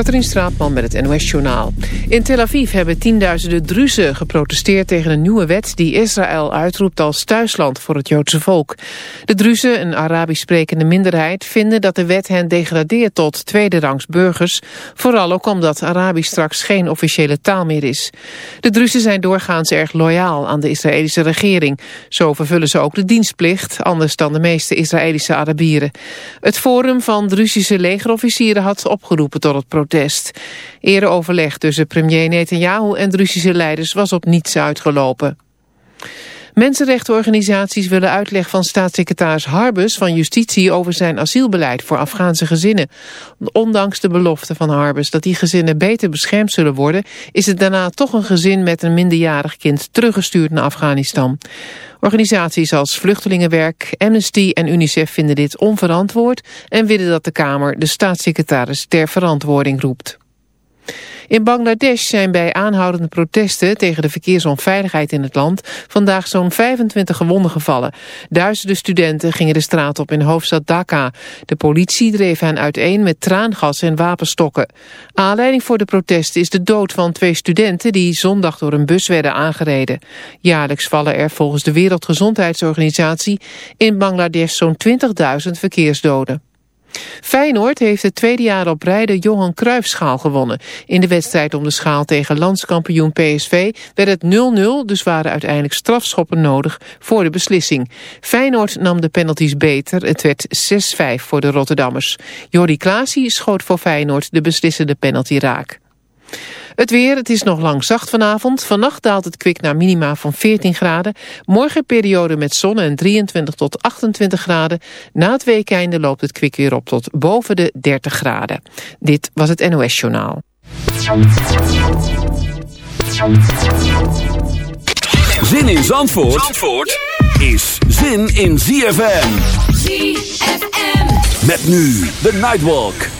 Katrien Straatman met het NOS-journaal. In Tel Aviv hebben tienduizenden Druzen geprotesteerd tegen een nieuwe wet... die Israël uitroept als thuisland voor het Joodse volk. De Druzen, een Arabisch sprekende minderheid... vinden dat de wet hen degradeert tot tweederangs burgers... vooral ook omdat Arabisch straks geen officiële taal meer is. De Druzen zijn doorgaans erg loyaal aan de Israëlische regering. Zo vervullen ze ook de dienstplicht, anders dan de meeste Israëlische Arabieren. Het Forum van Druzische legerofficieren had opgeroepen tot het protest. Eerder overleg tussen premier Netanyahu en Russische leiders was op niets uitgelopen. Mensenrechtenorganisaties willen uitleg van staatssecretaris Harbus van Justitie over zijn asielbeleid voor Afghaanse gezinnen. Ondanks de belofte van Harbus dat die gezinnen beter beschermd zullen worden, is het daarna toch een gezin met een minderjarig kind teruggestuurd naar Afghanistan. Organisaties als Vluchtelingenwerk, Amnesty en UNICEF vinden dit onverantwoord en willen dat de Kamer de staatssecretaris ter verantwoording roept. In Bangladesh zijn bij aanhoudende protesten tegen de verkeersonveiligheid in het land vandaag zo'n 25 gewonden gevallen. Duizenden studenten gingen de straat op in hoofdstad Dhaka. De politie dreef hen uiteen met traangas en wapenstokken. Aanleiding voor de protesten is de dood van twee studenten die zondag door een bus werden aangereden. Jaarlijks vallen er volgens de Wereldgezondheidsorganisatie in Bangladesh zo'n 20.000 verkeersdoden. Feyenoord heeft het tweede jaar op rij de Johan Cruijffschaal gewonnen. In de wedstrijd om de schaal tegen landskampioen PSV werd het 0-0, dus waren uiteindelijk strafschoppen nodig voor de beslissing. Feyenoord nam de penalties beter, het werd 6-5 voor de Rotterdammers. Jordi Klaasie schoot voor Feyenoord de beslissende penalty raak. Het weer, het is nog lang zacht vanavond. Vannacht daalt het kwik naar minima van 14 graden. Morgen periode met zon en 23 tot 28 graden. Na het weekende loopt het kwik weer op tot boven de 30 graden. Dit was het NOS Journaal. Zin in Zandvoort, Zandvoort is zin in ZFM. ZFM. Met nu de Nightwalk.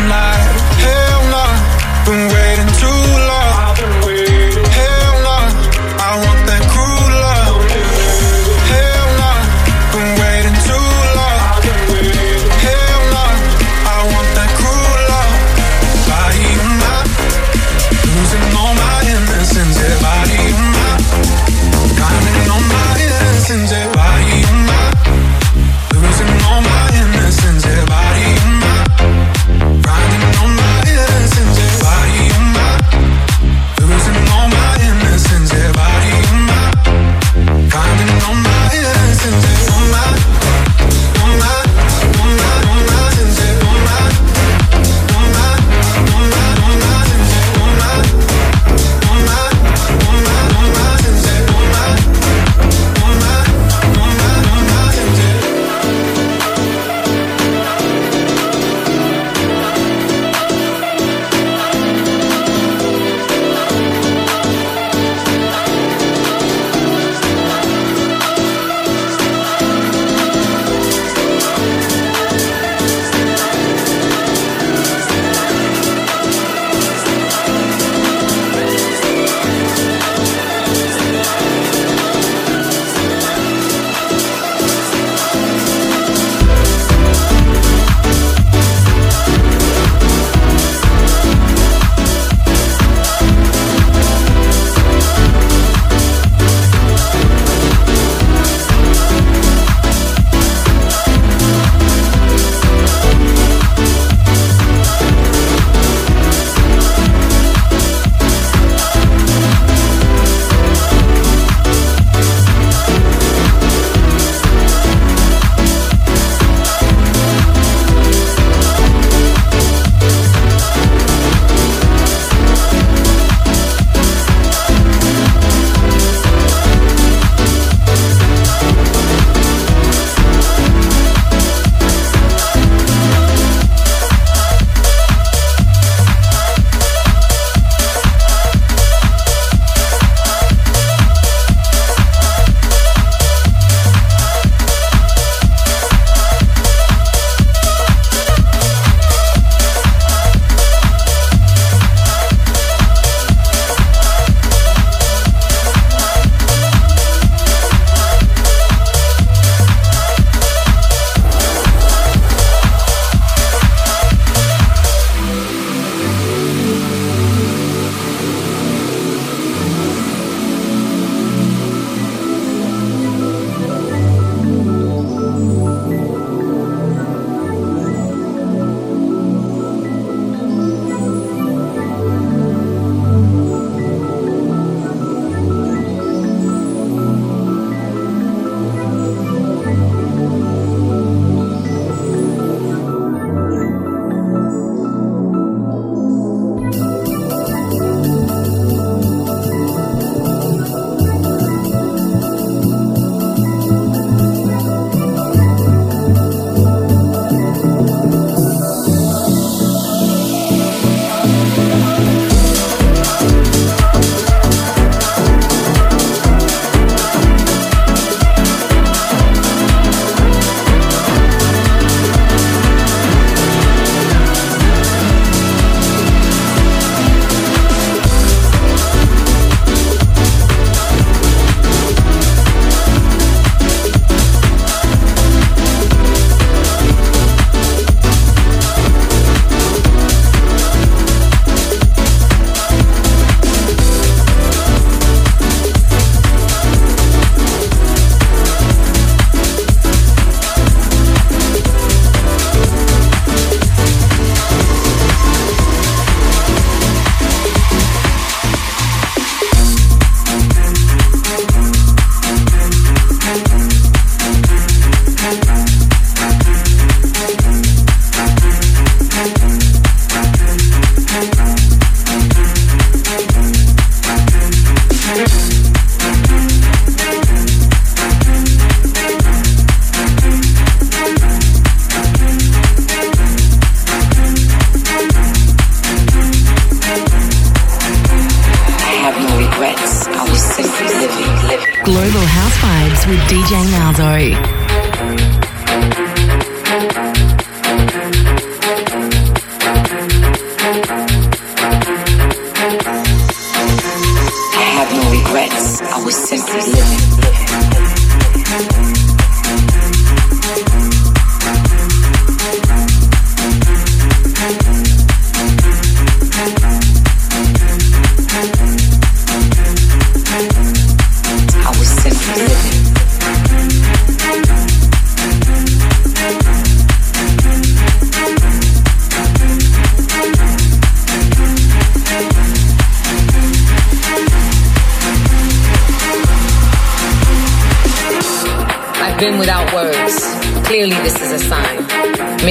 I'm like, hell nah, been waiting too long.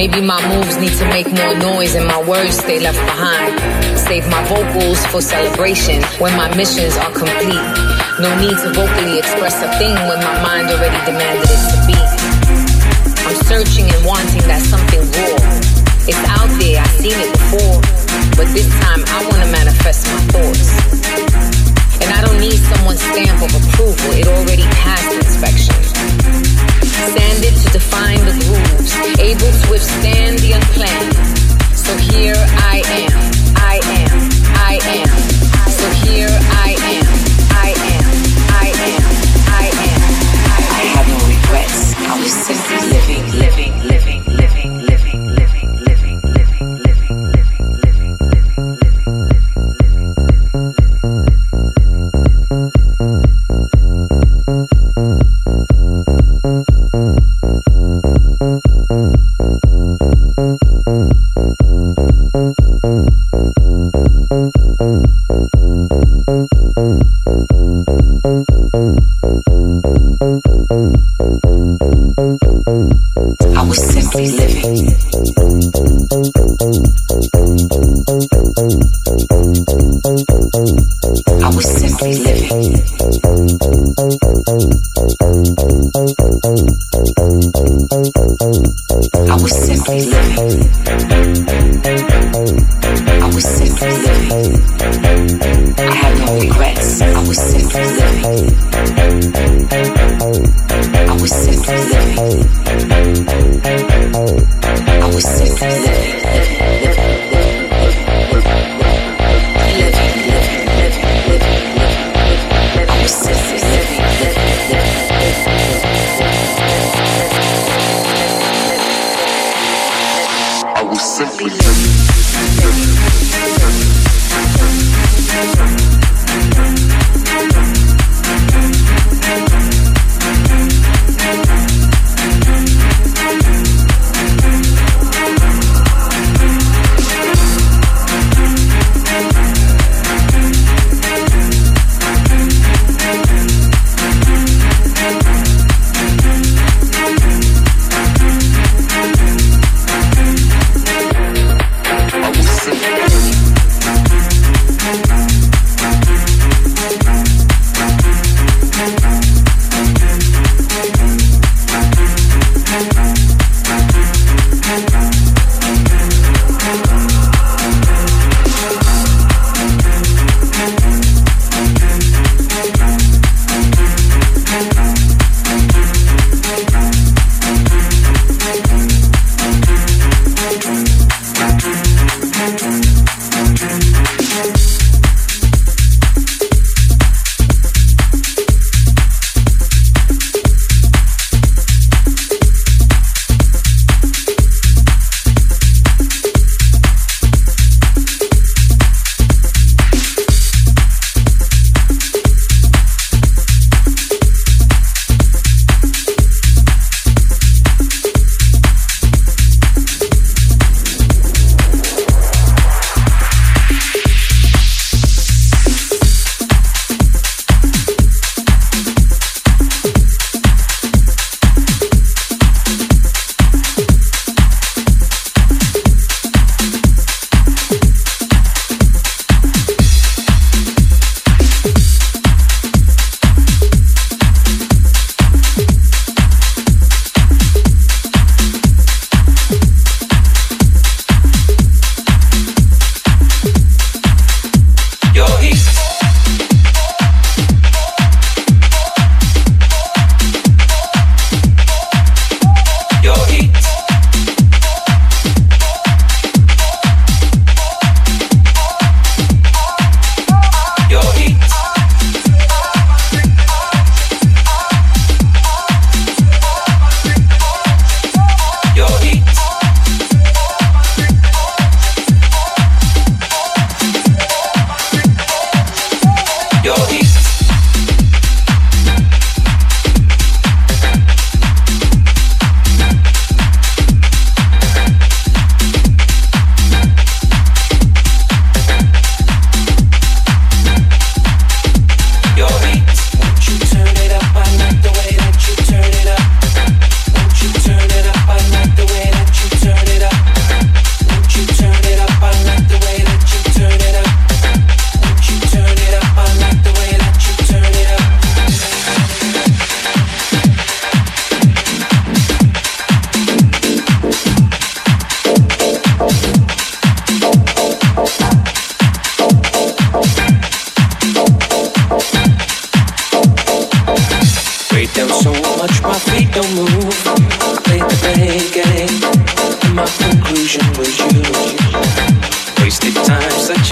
Maybe my moves need to make more noise and my words stay left behind. Save my vocals for celebration when my missions are complete. No need to vocally express a thing when my mind already demanded it to be. I'm searching and wanting that something raw. It's out there, I've seen it before. But this time I wanna manifest my thoughts. And I don't need someone's stamp of approval, it already passed inspection sanded to define the grooves, able to withstand the unplanned. So here I am, I am, I am. So here I am, I am, I am, I am. I have no regrets. I was simply living, living, living,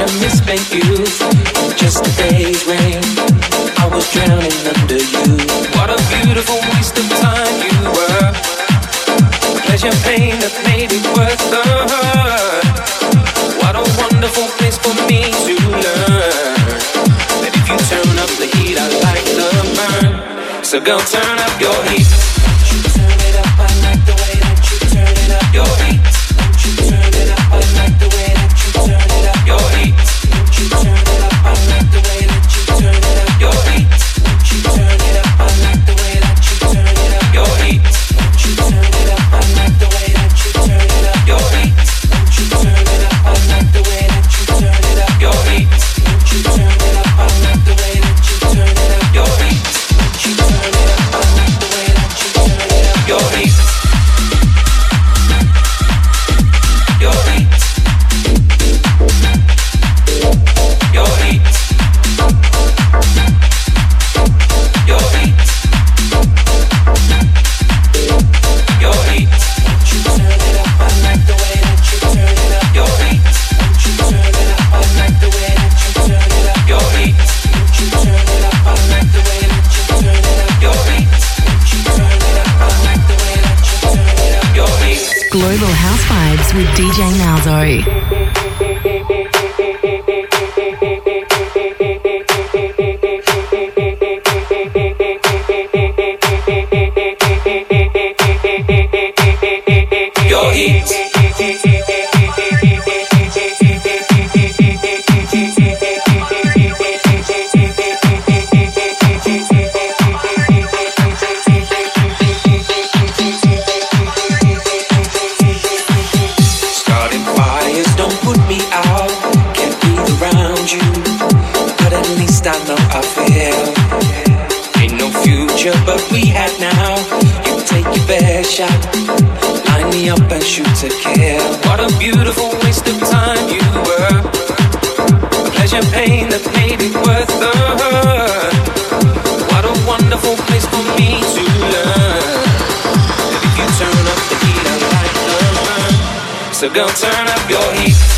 a misspent. Just a day's rain, I was drowning under you. What a beautiful waste of time you were. Pleasure, pain that made it worth the hurt. What a wonderful place for me to learn. That if you turn up the heat, I like the burn. So go turn up your heat. with DJ Malzo. What a beautiful waste of time you were. The pleasure, pain that made it worth the hurt. What a wonderful place for me to learn. If you turn up the heat, I like the burn. So go turn up your heat.